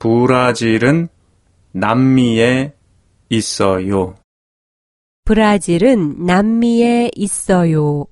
브라질은 남미에 있어요. 브라질은 남미에 있어요.